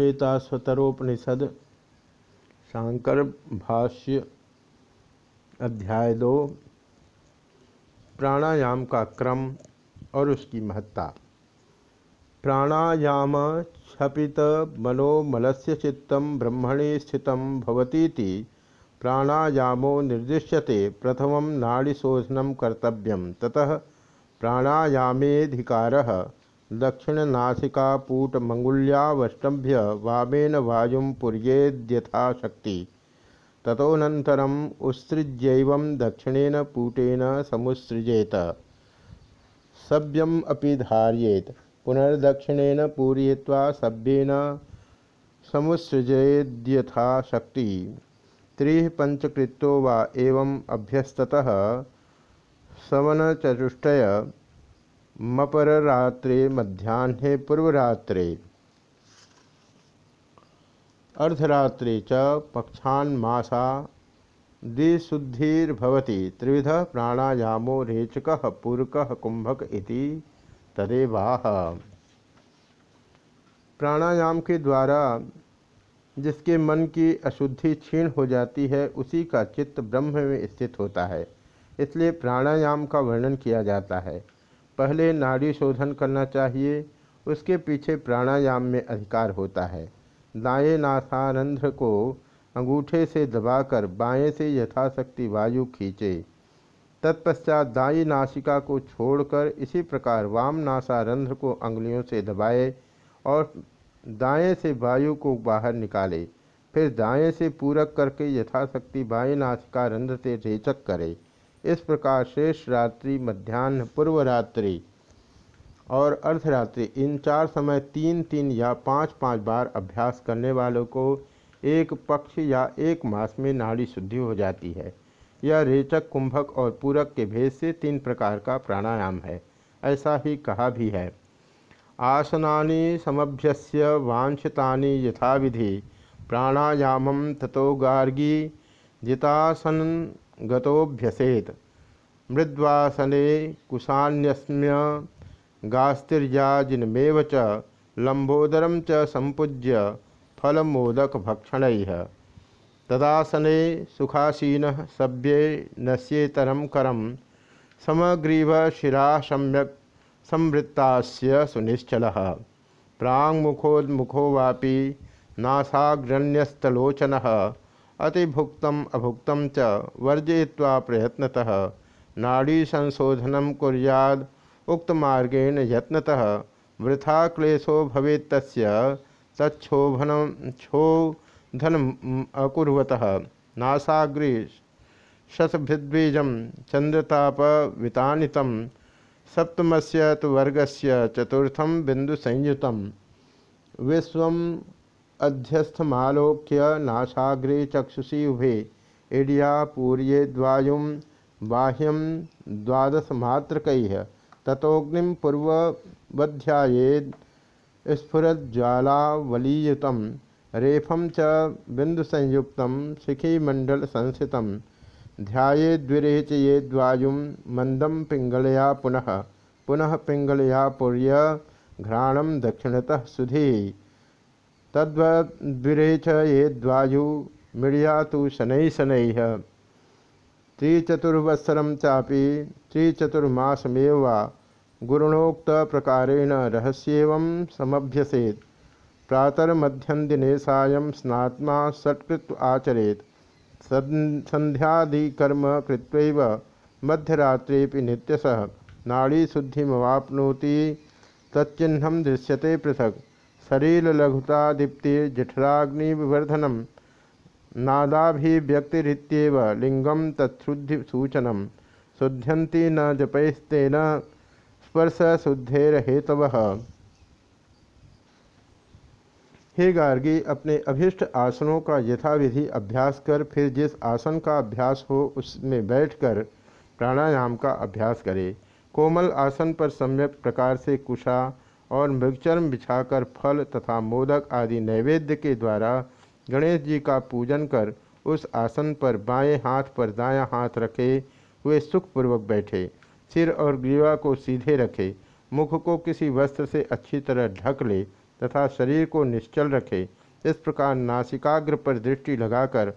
श्वेताश्वतरोपनिषद शांकर भाष्य अध्याय दो प्राणायाम का क्रम और उसकी महत्ता। प्राणायाम क्षपित मनोमलस्य चित्त ब्रह्मणि स्थित भवतीति प्राणायामो निर्दिश्यते प्रथम नाड़ीशोधन कर्तव्य। ततः प्राणायामेधिकारः दक्षिणनासिकापूटमङ्गुल्यावष्टभ्य वामेन वायुं पुर्येद्यथाशक्ति। ततोनन्तरम् उत्सृज्यैवं दक्षिणेन पूटेन समुत्सृजेत। सभ्यम् अपि धारयेत्। पुनर्दक्षिणेन पूरयित्वा सभ्येन समुत्सृजेद्यथाशक्ति। त्रिः पञ्चकृत्यो वा एवम् अभ्यस्ततः सवनचतुष्टय मपररात्रे, मध्याह्ने, पूर्वरात्रे। अर्धरात्रे च पक्षान्मासा द्विशुद्धिर्भवति त्रिविध प्राणायामो, रेचक, पूरक कुंभक इति तदेवाह। प्राणायाम के द्वारा जिसके मन की अशुद्धि क्षीण हो जाती है, उसी का चित्त ब्रह्म में स्थित होता है। इसलिए प्राणायाम का वर्णन किया जाता है। पहले नाड़ी शोधन करना चाहिए, उसके पीछे प्राणायाम में अधिकार होता है। दाएँ नासारंध्र को अंगूठे से दबाकर बाएँ से यथाशक्ति वायु खींचे। तत्पश्चात दाई नासिका को छोड़कर इसी प्रकार वाम नासारंध्र को अंगुलियों से दबाए और दाएँ से वायु को बाहर निकाले। फिर दाएँ से पूरक करके यथाशक्ति बाएँ नासिका रंध्र से रेचक करे। इस प्रकार शेष रात्रि, मध्यान्ह, पूर्व रात्रि और अर्धरात्रि, इन चार समय तीन तीन या पाँच पाँच बार अभ्यास करने वालों को एक पक्ष या एक मास में नाड़ी शुद्धि हो जाती है। यह रेचक, कुंभक और पूरक के भेद से तीन प्रकार का प्राणायाम है। ऐसा ही कहा भी है। आसनानि समभ्यस्य वांछितानि यथाविधि प्राणायामं तथो गार्गी जितासन गतोभ्यसेत मृद्वासने कुशान्यस्म्य गास्तिर्याजिनमेव च लंबोदरम च संपूज्य फलमोदक भक्षण तदासने सुखासीन सभ्ये नश्येतरम करम समग्रीव शिरा सम्यक संवृत्तास्य सुनिश्चल। प्रांगमुखोन्मुखो वापी नासाग्रण्यस्तलोचन अतिभुक्त अभुक्त च वर्जय्वा प्रयत्नतः नाड़ी संशोधन कुरियाद उक्त मार्गेण यत्नतः वृथा क्लेशो भवेत् तस्य तच्छोभन क्षोधन अकुर्वतः नासाग्रे शतभृद्बीज चंद्रतापवितानित सप्तमस्य तो वर्गस्य चतुर्थं बिंदुसंयुतं विश्वं अध्यस्थमालोक्य नाशाग्रे चक्षुषी उभे। इडिया पूर्ये द्वायुं बाह्यम द्वादशमात्रक तथोग्नि स्फुरज्ज्वालावलीयुत। रेफम च बिंदुसंयुक्त शिखीमंडल संस्थित ध्याद्विरेचयेद्वायुं मंदम पिंगलया पुनः। पुनः पिंगलया पूर्य घ्राणम दक्षिणतः सुधी। तद्वद्विरेच ये द्वायु मीडिया तो शनै शनै। त्रिचतुर्वत्सरं चापि त्रिचतुर्मासमेव वा गुरुणोक्तप्रकारेण रहस्येवं समभ्यसेत्। प्रातर्मध्यन्दिने सायं स्नात्मा सत्कृत्व आचरेत्। सन्ध्यादिकर्म कृत्वैव मध्यरात्रेपि नित्यशः। नाड़ीशुद्धिमवाप्नोति तच्चिह्नं दृश्यते पृथक्। शरीर लघुता दीप्ति जठराग्निवर्धनम नादाभिव्यक्तिरित्येव लिंगम तत्शुद्धि सूचनम शुद्ध्यंती न जपैस्तेन स्पर्श शुद्धेर हेतव हे गार्गी, अपने अभिष्ट आसनों का यथाविधि अभ्यास कर, फिर जिस आसन का अभ्यास हो, उसमें बैठकर प्राणायाम का अभ्यास करे। कोमल आसन पर सम्यक प्रकार से कुशा और मृगचर्म बिछाकर फल तथा मोदक आदि नैवेद्य के द्वारा गणेश जी का पूजन कर उस आसन पर बाएँ हाथ पर दायां हाथ रखे हुए सुखपूर्वक बैठे, सिर और ग्रीवा को सीधे रखे, मुख को किसी वस्त्र से अच्छी तरह ढक ले तथा शरीर को निश्चल रखे, इस प्रकार नासिकाग्र पर दृष्टि लगाकर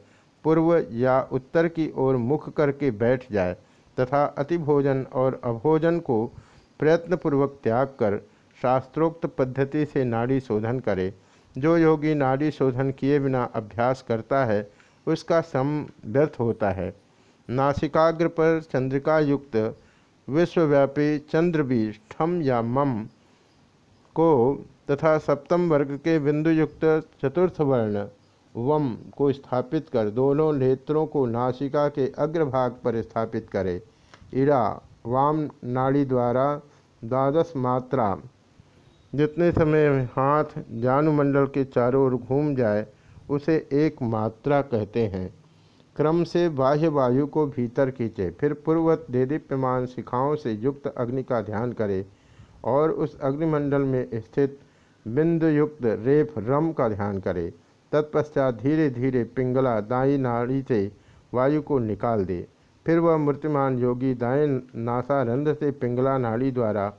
पूर्व या उत्तर की ओर मुख करके बैठ जाए तथा अतिभोजन और अभोजन को प्रयत्नपूर्वक त्याग कर शास्त्रोक्त पद्धति से नाड़ी शोधन करे। जो योगी नाड़ी शोधन किए बिना अभ्यास करता है, उसका सम व्यर्थ होता है। नासिकाग्र पर चंद्रिका युक्त, विश्वव्यापी चंद्रबीज, ठम या मम को तथा सप्तम वर्ग के बिंदु युक्त चतुर्थ वर्ण वम को स्थापित कर दोनों नेत्रों को नासिका के अग्रभाग पर स्थापित करें। इरा वाम नाड़ी द्वारा द्वादश मात्रा जितने समय हाथ जानुमंडल के चारों ओर घूम जाए, उसे एक मात्रा कहते हैं। क्रम से बाह्य वायु को भीतर खींचे, फिर पूर्वत देदीप्यमान शिखाओं से युक्त अग्नि का ध्यान करे और उस अग्निमंडल में स्थित बिंदु युक्त रेप रम का ध्यान करे। तत्पश्चात धीरे धीरे पिंगला दाई नाड़ी से वायु को निकाल दे। फिर वह मूर्तिमान योगी दाएँ नासारंध से पिंगला नाड़ी द्वारा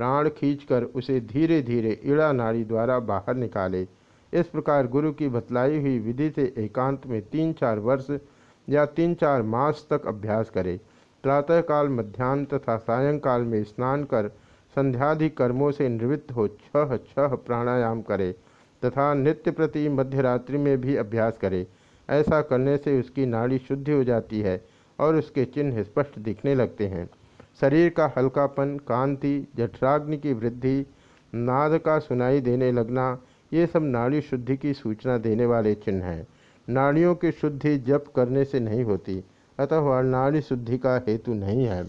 प्राण खींचकर उसे धीरे धीरे इड़ा नाड़ी द्वारा बाहर निकाले। इस प्रकार गुरु की बतलाई हुई विधि से एकांत में तीन चार वर्ष या तीन चार मास तक अभ्यास करे। प्रातःकाल, मध्यान्ह तथा सायंकाल में स्नान कर संध्यादि कर्मों से निवृत्त हो छह छह प्राणायाम करे तथा नित्य प्रति मध्यरात्रि में भी अभ्यास करे। ऐसा करने से उसकी नाड़ी शुद्धि हो जाती है और उसके चिन्ह स्पष्ट दिखने लगते हैं। शरीर का हल्कापन, कांति, जठराग्नि की वृद्धि, नाद का सुनाई देने लगना, ये सब नाड़ी शुद्धि की सूचना देने वाले चिन्ह हैं। नाड़ियों की शुद्धि जप करने से नहीं होती, अतः वह नाड़ी शुद्धि का हेतु नहीं है।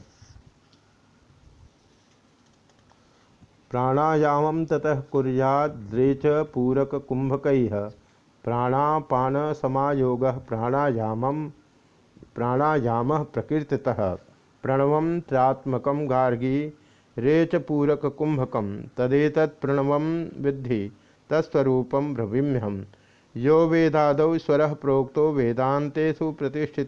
प्राणायाम ततः कुरियाद्रेच पूरक कुंभक प्राणापान समायोग प्राणायाम प्राणायाम प्रकृतः प्रणव त्रात्मक गार्गी, रेच पूरक कुंभक तदेत प्रणव विद्धि तत्स्वरूपम भ्रविम्यहम यो वेदाद स्वर प्रोक्तो वेदांतेषु प्रतिष्ठि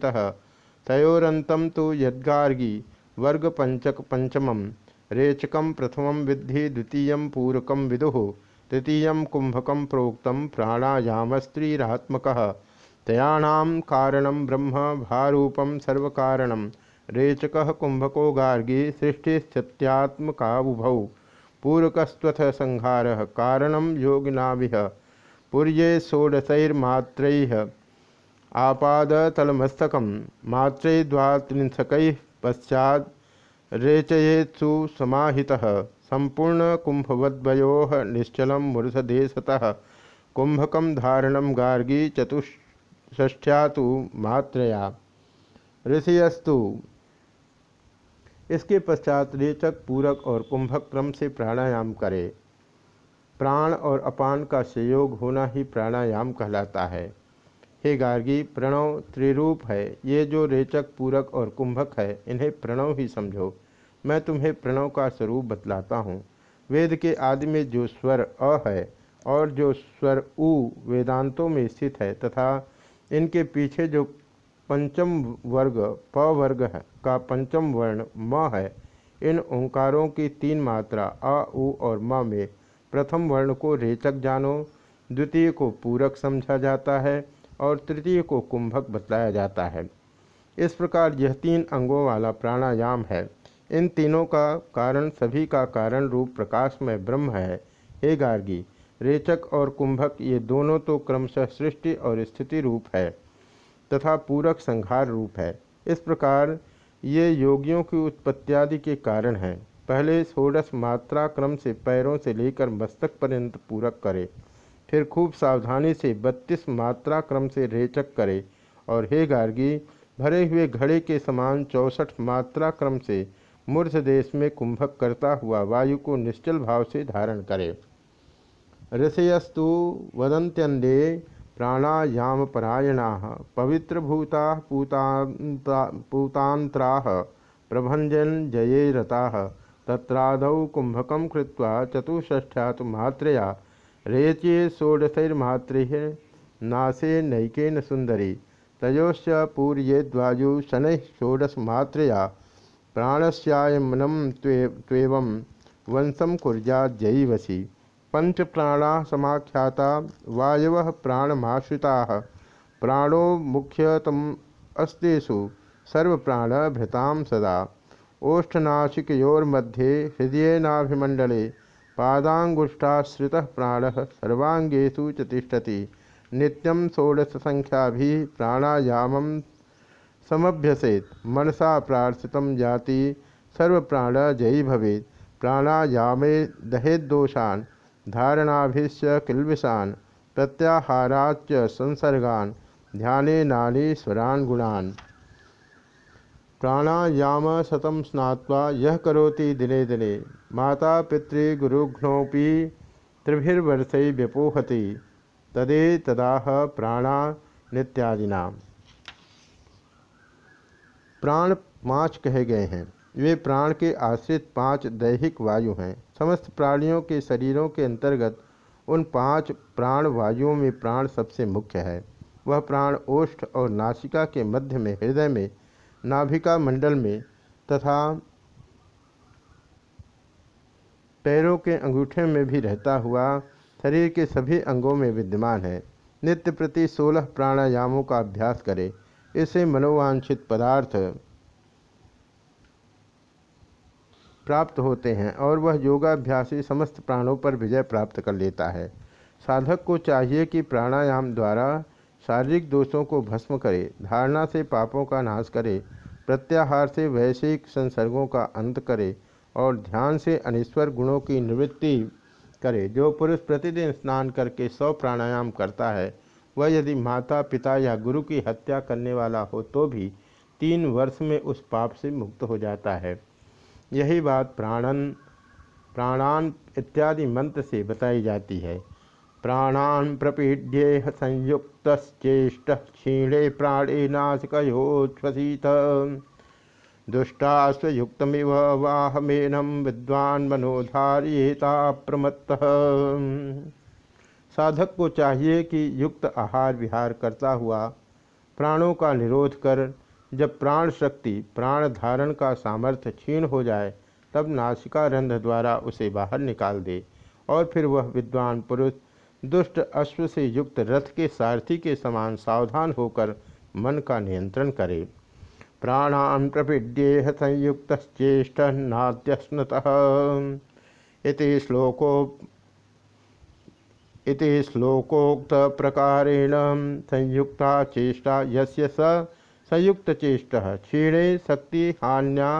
तयोरन्तं तो यद्गार्गी, वर्गपञ्चक पंचमं रेचकं प्रथमं विद्धि, द्वितीय पूरक विदुः, तृतीय कुंभक प्रोक्त प्राणायामस्त्रीरात्मकः। तयाण कारण ब्रह्म, भारूपं सर्वकारणं रेचकः कुंभको गार्गी सृष्टिस्थित्यात्मकाबुभौ पूरकस्त्वथ संहारः कारणं योगिनाभिः। पुर्ये षोडशैर्मात्र। आपादतलमस्तक मात्रैद्वात्रिंशक पश्चात रेचयेत्सु समाहितः। संपूर्ण कुंभवद्वयो निश्चल मूर्धदेशतः कुंभक धारण गार्गी चतुष्ठ्या मात्रया। ऋषियस्तु इसके पश्चात रेचक पूरक और कुंभक क्रम से प्राणायाम करे। प्राण और अपान का संयोग होना ही प्राणायाम कहलाता है। हे गार्गी, प्रणव त्रिरूप है। ये जो रेचक पूरक और कुंभक है, इन्हें प्रणव ही समझो। मैं तुम्हें प्रणव का स्वरूप बतलाता हूँ। वेद के आदि में जो स्वर अ है और जो स्वर उ वेदांतों में स्थित है तथा इनके पीछे जो पंचम वर्ग, प वर्ग है, का पंचम वर्ण म है। इन ओंकारों की तीन मात्रा, अ, उ और म में प्रथम वर्ण को रेचक जानो, द्वितीय को पूरक समझा जाता है और तृतीय को कुंभक बतलाया जाता है। इस प्रकार यह तीन अंगों वाला प्राणायाम है। इन तीनों का कारण सभी का कारण रूप प्रकाश में ब्रह्म है। हे गार्गी, रेचक और कुंभक ये दोनों तो क्रमशः सृष्टि और स्थिति रूप है। तथा पूरक संहार रूप है। इस प्रकार ये योगियों की उत्पत्तियादि के कारण हैं। पहले षोडश मात्रा क्रम से पैरों से लेकर मस्तक पर्यंत पूरक करे, फिर खूब सावधानी से बत्तीस मात्रा क्रम से रेचक करे और हे गार्गी, भरे हुए घड़े के समान चौसठ मात्रा क्रम से मूर्ध देश में कुंभक करता हुआ वायु को निश्चल भाव से धारण करे। ऋषयस्तु वदंत्यंदे प्राणायाम परायणा पवित्रभूता पूतांतरा प्रभंजन जये रता तत्रादौ कुंभक कृत्वा चतुष्ठ्या तो मात्रया रेच्ये षोडशैर्मात्रे, नासे नैकेन सुंदरी तयोश्च पूर्येद्वायु शनैः षोडशमात्रया, प्राणस्यायमनं त्वेवं वंशं कुर्याज्जयीवसी पंच प्राणा समाख्याता वायव प्राणमाश्रिता। प्राणो मुख्यतम अस्तेषु सर्वप्राणभृतां सदा। ओष्ठनाशिकयोर्मध्ये हृदयनाभिमंडले पादांगुष्ठाश्रितः प्राण सर्वांगेशु च तिष्ठति नित्यं षोडशसङ्ख्याभिः प्राणायामं समभ्यसेत। मनसा प्रार्थित जाति सर्वप्राण जयी भवेत्। प्राणायामे दहेदोषान् धारणाभिश्च किल्बिषान् प्रत्याहाराच्च संसर्गान्, ध्याने नानीश्वरान् गुणान् प्राणायाम शतम स्नात्वा यह करोति दिने दिने माता पितृगुरुघ्नोपि त्रिभिर्वर्ष व्यपोहति, तदे तदाह प्राणा नित्यादिना प्राण पाँच कहे गए हैं। वे प्राण के आश्रित पाँच दैहिक वायु हैं। समस्त प्राणियों के शरीरों के अंतर्गत उन पाँच प्राण वायुओं में प्राण सबसे मुख्य है। वह प्राण ओष्ठ और नासिका के मध्य में, हृदय में, नाभिका मंडल में तथा पैरों के अंगूठे में भी रहता हुआ शरीर के सभी अंगों में विद्यमान है। नित्य प्रति सोलह प्राणायामों का अभ्यास करें। इससे मनोवांछित पदार्थ प्राप्त होते हैं और वह योगाभ्यासी समस्त प्राणों पर विजय प्राप्त कर लेता है। साधक को चाहिए कि प्राणायाम द्वारा शारीरिक दोषों को भस्म करे, धारणा से पापों का नाश करे, प्रत्याहार से वैश्विक संसर्गों का अंत करे और ध्यान से अनिश्वर गुणों की निवृत्ति करे। जो पुरुष प्रतिदिन स्नान करके सौ प्राणायाम करता है, वह यदि माता, पिता या गुरु की हत्या करने वाला हो तो भी तीन वर्ष में उस पाप से मुक्त हो जाता है। यही बात प्राणन, प्राणान इत्यादि मंत्र से बताई जाती है। प्राणान प्रपीड्ये संयुक्तचेष्ट क्षीणे प्राणे नाशिकोच्छ्वसीत दुष्टास्वयुक्तमिव वाहमेनम विद्वान मनोधारियता प्रमत्त। साधक को चाहिए कि युक्त आहार विहार करता हुआ प्राणों का निरोध कर जब प्राण शक्ति प्राण धारण का सामर्थ्य क्षीण हो जाए, तब नासिका रंध द्वारा उसे बाहर निकाल दे और फिर वह विद्वान पुरुष दुष्ट अश्व से युक्त रथ के सारथी के समान सावधान होकर मन का नियंत्रण करे। प्राणान प्रपीड्येह संयुक्त चेष्ट नाद्यस्नत श्लोको, इति श्लोकोक्त प्रकारेण संयुक्ता चेष्टा यस्य स संयुक्त चेष्ट क्षीणे शक्ति हान्या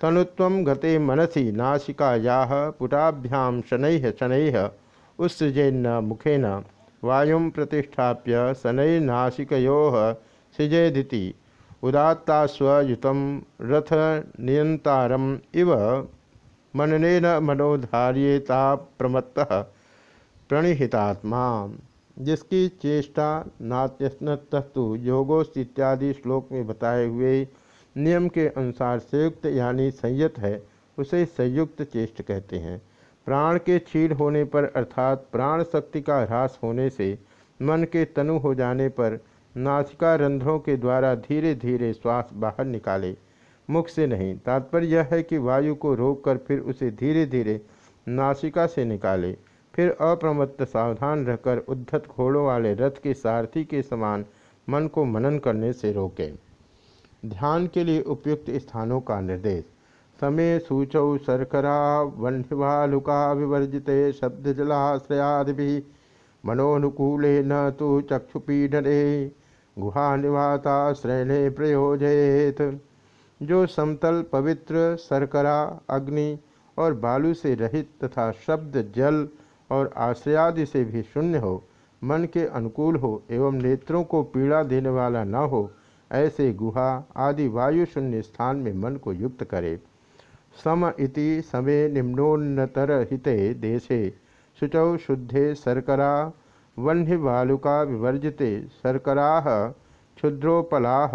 तनुत्व गते मनसी नासिकाया पुटाभ्याम शनै शनै उत्सृजेन्न मुखेन वायु प्रतिष्ठाप्य शनैर्नासिको सृजेदिति रथ नियंतारम इव मननेन मनोधार्येता प्रमत्त प्रणिहितात्मा। जिसकी चेष्टा नात्यस्तु योगोस इत्यादि श्लोक में बताए हुए नियम के अनुसार संयुक्त यानी संयत है, उसे संयुक्त चेष्ट कहते हैं। प्राण के छीड़ होने पर, अर्थात प्राण शक्ति का ह्रास होने से, मन के तनु हो जाने पर, नासिका रंध्रों के द्वारा धीरे धीरे श्वास बाहर निकाले। मुख से नहीं, तात्पर्य यह है कि वायु को रोककर फिर उसे धीरे धीरे नासिका से निकाले। फिर अप्रमत्त सावधान रहकर उद्धत घोड़ों वाले रथ के सारथी के समान मन को मनन करने से रोके। ध्यान के लिए उपयुक्त स्थानों का निर्देश। समय सूचौ शर्करा वन्यवालुका विवर्जित, शब्द जलाश्रयाद जलाश्रयादि मनोनुकूले न तो चक्षुपीडने गुहा निवाता श्रेणे प्रयोजयेत जो समतल पवित्र शर्करा अग्नि और बालू से रहित तथा शब्द जल और आश्रयादि से भी शून्य हो, मन के अनुकूल हो एवं नेत्रों को पीड़ा देने वाला न हो, ऐसे गुहा आदि वायु शून्य स्थान में मन को युक्त करे। सम इति समय निम्नोन्नतर हिते देशे, शुचौ शुद्धे शर्करा, वह्नि वालुका विवर्जिते शर्करा, क्षुद्रोपला।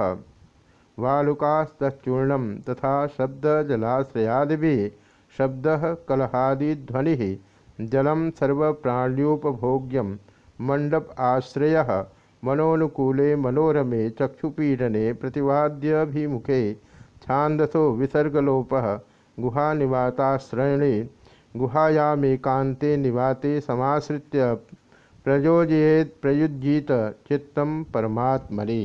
वालुकास्तूर्ण तथा शब्द जलाश्रयादि शब्द कलहादिध्वनि जलम सर्वप्राण्योपभोग्यम मंडप आश्रय मनोनुकूले मनोरमे चक्षुपीडने प्रतिवाद्यभिमुखे छांदसो विसर्गलोप गुहा गुहानिवाताश्रयणे गुहायामेकांते निवाते समाश्रित्य प्रयोजयेत प्रयुज्यीत चित्तम परमात्मनि।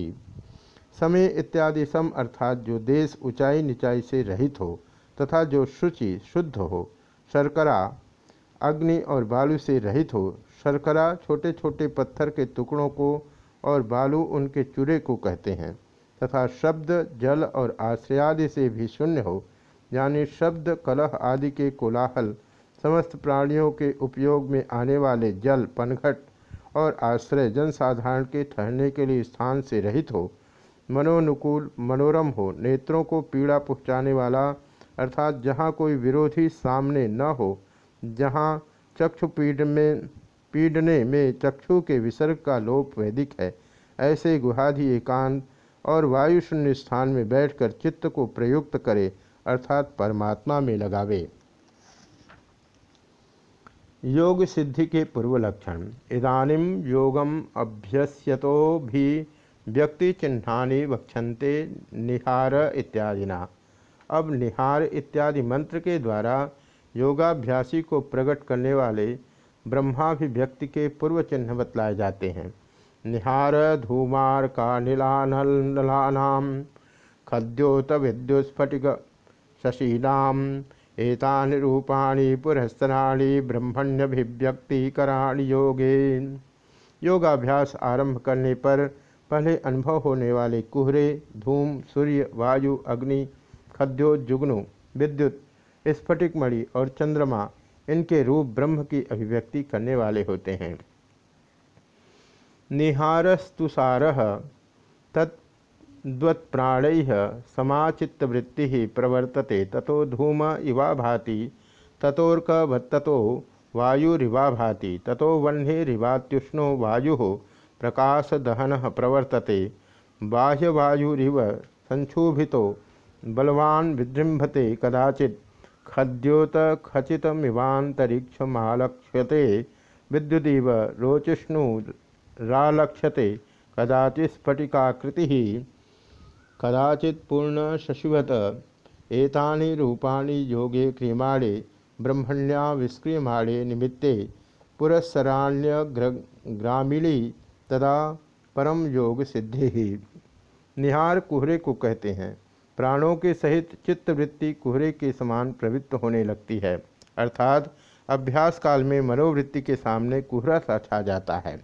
समय इत्यादि सम अर्थात जो देश ऊंचाई निचाई से रहित हो तथा जो शुचि शुद्ध हो, शर्करा अग्नि और बालू से रहित हो, शर्करा छोटे छोटे पत्थर के टुकड़ों को और बालू उनके चूरे को कहते हैं, तथा शब्द, जल और आश्रय आदि से भी शून्य हो, यानी शब्द, कलह आदि के कोलाहल, समस्त प्राणियों के उपयोग में आने वाले जल, पनघट और आश्रय, जनसाधारण के ठहरने के लिए स्थान से रहित हो, मनोनुकूल, मनोरम हो, नेत्रों को पीड़ा पहुँचाने वाला, अर्थात जहाँ कोई विरोधी सामने न हो जहाँ चक्षु पीड़ में पीड़ने में चक्षु के विसर्ग का लोप वैदिक है। ऐसे गुहाधि एकांत और वायु शून्य स्थान में बैठकर चित्त को प्रयुक्त करे, अर्थात परमात्मा में लगावे। योग सिद्धि के पूर्व लक्षण। इदानीम योगम अभ्यस्यतो भी व्यक्ति चिन्हानि वक्षंते निहार इत्यादिना। अब निहार इत्यादि मंत्र के द्वारा योगाभ्यासी को प्रकट करने वाले ब्रह्माभिव्यक्ति के पूर्व चिन्ह बतलाए जाते हैं। निहार धूमार का नीलानलानाम खद्योत विद्युस्फटिक शशीनाम, एतानि रूपाणि पुरस्तराणि ब्रह्मण्यभिव्यक्तिकराणि योगे। योगाभ्यास आरंभ करने पर पहले अनुभव होने वाले कुहरे, धूम, सूर्य, वायु, अग्नि खद्यो जुगनू, विद्युत स्फटिक मणि और चंद्रमा इनके रूप ब्रह्म की अभिव्यक्ति करने वाले होते हैं। निहारस्तुसार तत्प्राण समाचित्तवृत्ति प्रवर्तते। ततो धूम इवा भाति, ततोर्क ततो वायुरिवा भाति, ततो वह्निरिवात्युष्णो वायु प्रकाशदहन प्रवर्तते। बाह्यवायुरिव संक्षोभितो, बलवान विजृंभते कदाचित। खद्योत खचितमिवांतरिक्षमालक्ष्यते विद्युदीव रोचिष्णुरालक्ष्यते कदाचित् स्फटिकाकृति, कदाचित् पूर्णशशिवत। एतानि रूपाणि योगे क्रियमाणे, ब्रह्मण्या विस्क्रियमाणे निमित्ते पुरस्सराण्यग्रामीणी तदा परम योग सिद्धि निहार कुहरे को कहते हैं। प्राणों के सहित चित्तवृत्ति कुहरे के समान प्रवृत्त होने लगती है। अर्थात अभ्यास काल में मनोवृत्ति के सामने कुहरा सा छा जाता है।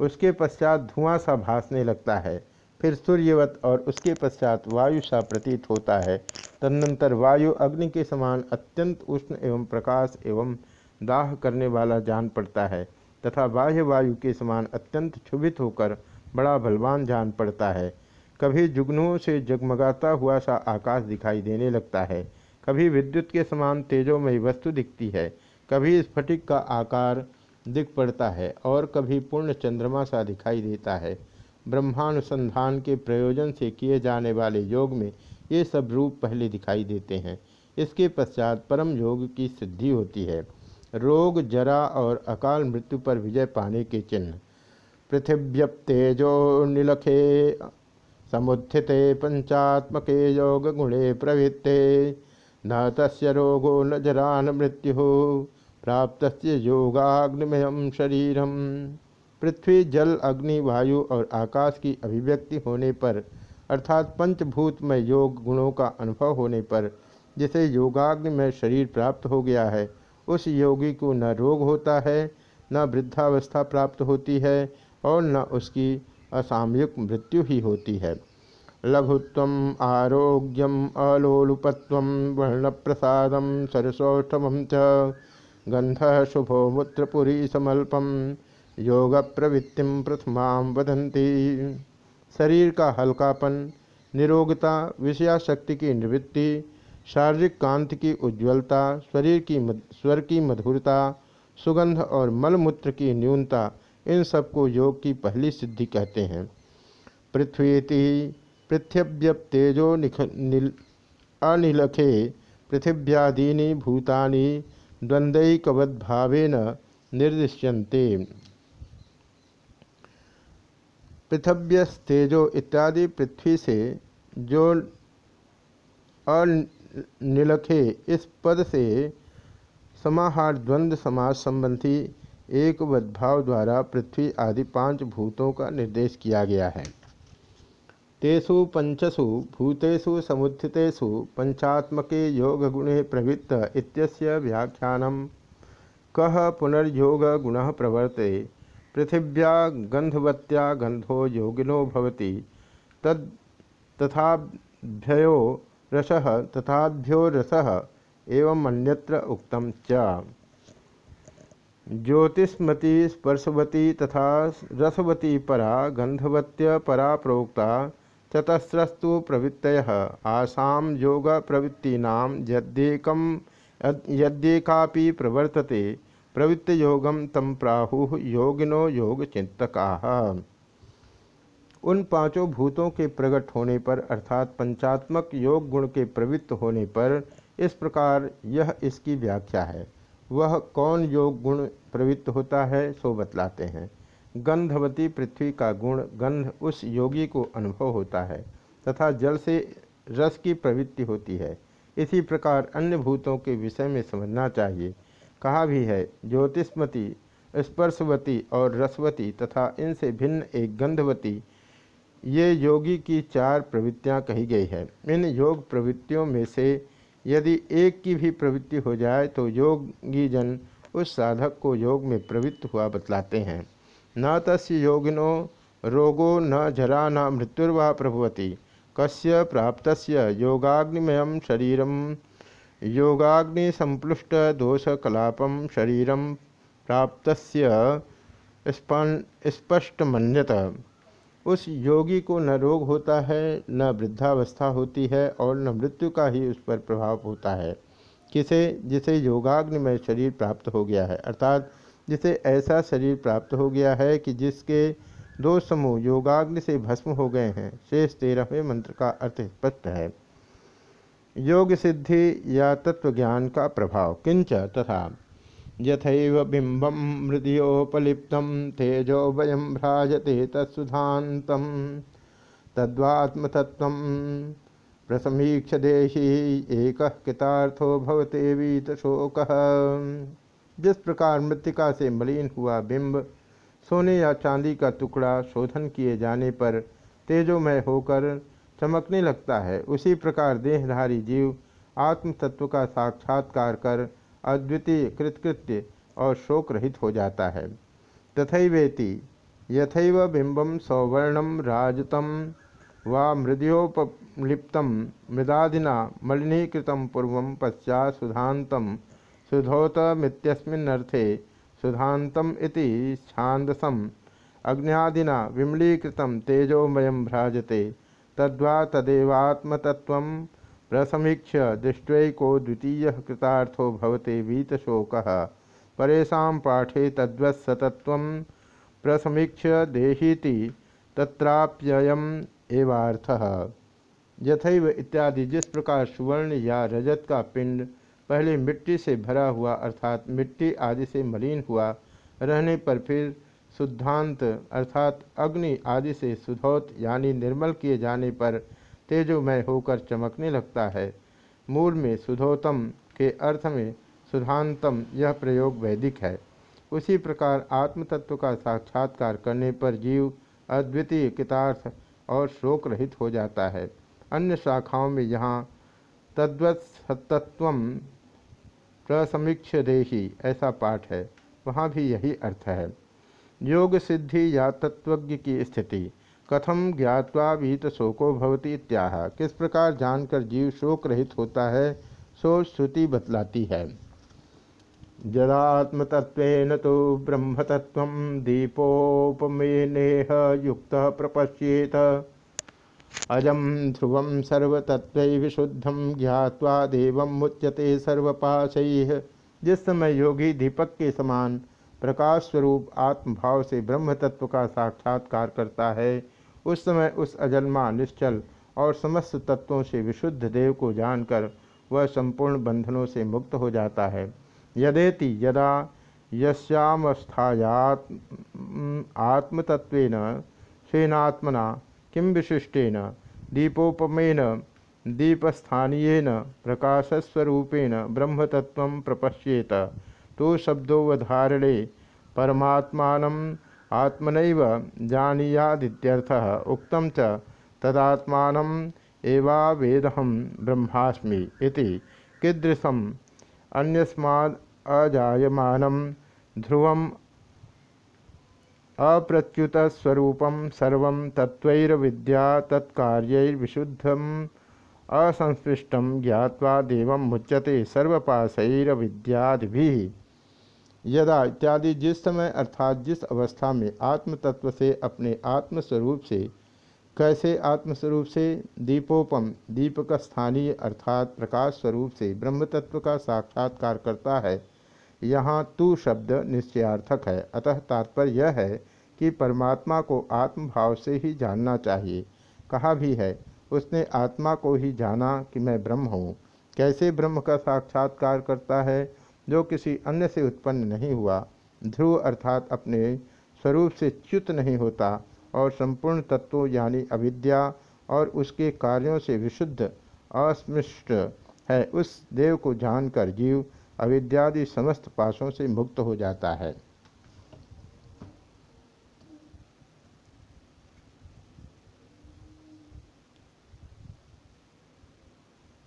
उसके पश्चात धुआँ सा भासने लगता है। फिर सूर्यवत और उसके पश्चात वायु सा प्रतीत होता है। तदनंतर वायु अग्नि के समान अत्यंत उष्ण एवं प्रकाश एवं दाह करने वाला जान पड़ता है तथा बाह्य वायु के समान अत्यंत क्षुभित होकर बड़ा बलवान जान पड़ता है। कभी जुगनुओं से जगमगाता हुआ सा आकाश दिखाई देने लगता है। कभी विद्युत के समान तेजोमयी वस्तु दिखती है। कभी स्फटिक का आकार दिख पड़ता है और कभी पूर्ण चंद्रमा सा दिखाई देता है। ब्रह्मानुसंधान के प्रयोजन से किए जाने वाले योग में ये सब रूप पहले दिखाई देते हैं। इसके पश्चात परम योग की सिद्धि होती है। रोग, जरा और अकाल मृत्यु पर विजय पाने के चिन्ह। पृथिव्यप तेजो निलखे समुत्थिते पंचात्मके योग गुणे प्रवृत्ते। न तस् रोगो न जरा न मृत्यु। प्राप्त योगाग्निमय शरीरम। पृथ्वी, जल, अग्नि, वायु और आकाश की अभिव्यक्ति होने पर, अर्थात पंचभूत में योग गुणों का अनुभव होने पर, जिसे योगाग्नि में शरीर प्राप्त हो गया है, उस योगी को न रोग होता है, न वृद्धावस्था प्राप्त होती है और न उसकी असामयिक मृत्यु ही होती है। लघुत्व आरोग्यम अलोलुपत्व वर्णप्रसाद सरसौष्ठम च। गंध शुभो, मूत्रपुरी समल्पम योग प्रवृत्ति प्रथमा वदंती शरीर का हल्कापन, निरोगता, विषयाशक्ति की निवृत्ति, शारीरिक कांति की उज्ज्वलता, शरीर की स्वर की मधुरता, सुगंध और मलमूत्र की न्यूनता इन सबको योग की पहली सिद्धि कहते हैं। पृथ्वी पृथिव्यप्तेजो निल अनिलखे पृथिव्यादीनि भूतानि द्वंद्वैकवद्भावेन निर्दिश्यन्ते। पृथव्यस्तेजो इत्यादि पृथ्वी से जो अनिलखे इस पद से समाहार द्वंद्व समाज संबंधी एक भाव द्वारा पृथ्वी आदि पाँच भूतों का निर्देश किया गया है। तेषु पंचसु भूतेषु समुत्थितेषु पंचात्मके योग गुणे प्रवृत्त इत्यस्य व्याख्यानम। कह पुनर्योग गुण प्रवर्ते? पृथिव्या गंधवत्या गंधो योगिनो भवति। तद तथाभ्यो रस तथाभ्यो रस एवं अन्यत्र उक्तम च। ज्योतिष्मती, स्पर्शवती तथा रसवती परा गंधवत्य परा प्रोक्ता चतस्रस्तु प्रवृत्त आसाम योग प्रवृत्तीना यद्येक यद्येका प्रवर्तते प्रवृत्त योगम तम प्राहु योगिनो योग चिंतका उन पाँचों भूतों के प्रकट होने पर, अर्थात पंचात्मक योग गुण के प्रवृत्त होने पर, इस प्रकार यह इसकी व्याख्या है। वह कौन योग गुण प्रवृत्त होता है, सो बतलाते हैं। गंधवती पृथ्वी का गुण, गंध उस योगी को अनुभव होता है, तथा जल से रस की प्रवृत्ति होती है। इसी प्रकार अन्य भूतों के विषय में समझना चाहिए। कहा भी है, ज्योतिषमती, स्पर्शवती और रसवती तथा इनसे भिन्न एक गंधवती, ये योगी की चार प्रवृत्तियाँ कही गई है। इन योग प्रवृत्तियों में से यदि एक की भी प्रवृत्ति हो जाए तो योगी जन उस साधक को योग में प्रवृत्त हुआ बतलाते हैं। न तस्य योगिनो रोगो न जरा न मृत्युर्वा प्रभुवती। कस्य प्राप्त योगाग्निमय शरीर योगाग्नि संप्लुष्ट दोषकलापम शरीर प्राप्त स्पष्ट मन्यत उस योगी को न रोग होता है, न वृद्धावस्था होती है और न मृत्यु का ही उस पर प्रभाव होता है। किसे? जिसे योगाग्नि में शरीर प्राप्त हो गया है। अर्थात जिसे ऐसा शरीर प्राप्त हो गया है कि जिसके दो समूह योगाग्नि से भस्म हो गए हैं। शेष तेरहवें मंत्र का अर्थ स्पष्ट है। योग सिद्धि या तत्व ज्ञान का प्रभाव, किंच तथा यथैव बिंबम हृदयोपलिप्त तेजो वयम भ्राजते तत्सुधान्तम तद्वात्मतत्व प्रसमीक्ष देशी एक कृतार्थो भवते वीत शोक जिस प्रकार मृतिका से मलिन हुआ बिंब, सोने या चांदी का टुकड़ा शोधन किए जाने पर तेजोमय होकर चमकने लगता है। उसी प्रकार देहधारी जीव आत्म तत्व का साक्षात्कार कर अद्वितीय, कृतकृत्य और शोक रहित हो जाता है। तथैवेति, यथैव बिंबम सौवर्णम राजतम, व मृदयोपलिप्त, मृदादिना मलिनीकृत पूर्व पश्चात सुधौतमित्यस्मिन्नर्थे सुधातम इति छांदसम अग्नियादिना विमलीकृत तेजोमय भ्राजते, तद्वा तदेवात्मतत्व प्रसमीक्ष दृष्टैको द्वितीय कृतार्थो भवते वीतशोक। परेशा पाठे तद्वत्सतत्व प्रसमीक्ष देहीति तत्राप्ययम एवार्थ। यथैव इत्यादि जिस प्रकार सुवर्ण या रजत का पिंड पहले मिट्टी से भरा हुआ अर्थात मिट्टी आदि से मलिन हुआ, रहने पर फिर शुद्धांत अर्थात अग्नि आदि से सुधौत यानी निर्मल किए जाने पर तेजोमय होकर चमकने लगता है। मूल में सुधोतम के अर्थ में सुधांतम यह प्रयोग वैदिक है। उसी प्रकार आत्मतत्व का साक्षात्कार करने पर जीव अद्वितीय कितार्थ और शोक रहित हो जाता है। अन्य शाखाओं में यहाँ तद्वत सतत्व प्रसमीक्ष देही ऐसा पाठ है। वहाँ भी यही अर्थ है। योग सिद्धि या तत्वज्ञ की स्थिति। कथम ज्ञावा वीत शोको भवती इत्याह। किस प्रकार जानकर जीव शोक रहित होता है, सो श्रुति बतलाती है। जदात्मतत्व तो ब्रह्मतत्व दीपोपमेनेह युक्त प्रपश्येत। अजम ध्रुवम सर्वतत्व विशुद्धम ज्ञावा देव मुच्यते सर्वपाश। जिस समय योगी दीपक के समान प्रकाश स्वरूप आत्मभाव से ब्रह्म तत्व का साक्षात्कार करता है उस समय उस अजन्मा, निश्चल और समस्त तत्वों से विशुद्ध देव को जानकर वह संपूर्ण बंधनों से मुक्त हो जाता है। यदेति यदा यस्यामस्थायात आत्मतत्व स्वेनात्मना किम विशिष्टेन, दीपोपमेन, दीपस्थानीयन, प्रकाशस्वरूपेण ब्रह्मतत्व प्रपश्येत तो शब्दोवधारणे परमात्मा आत्मन जानीयादित्यर्थः उक्तं च तदात्मानम् एवावेदहं ब्रह्मास्मि कीदृशम् अन्यस्माद् अजायमानं ध्रुवम् अप्रच्युतस्वरूपं सर्वं तत्त्वैर्विद्या तत्कार्यैर्विशुद्धम् असंस्पृष्टं ज्ञात्वा देवं मुच्यते सर्वपाशैर्विद्यादिभिः यदा इत्यादि जिस समय अर्थात जिस अवस्था में आत्म तत्व से अपने आत्मस्वरूप से, कैसे आत्मस्वरूप से, दीपोपम, दीपक स्थानीय अर्थात प्रकाश स्वरूप से ब्रह्म तत्व का साक्षात्कार करता है, यहाँ तू शब्द निश्चयार्थक है। अतः तात्पर्य यह है कि परमात्मा को आत्मभाव से ही जानना चाहिए। कहा भी है, उसने आत्मा को ही जाना कि मैं ब्रह्म हूँ। कैसे ब्रह्म का साक्षात्कार करता है? जो किसी अन्य से उत्पन्न नहीं हुआ, ध्रुव अर्थात अपने स्वरूप से च्युत नहीं होता और संपूर्ण तत्वों यानी अविद्या और उसके कार्यों से विशुद्ध, अस्मिष्ट है, उस देव को जानकर जीव अविद्यादि समस्त पासों से मुक्त हो जाता है।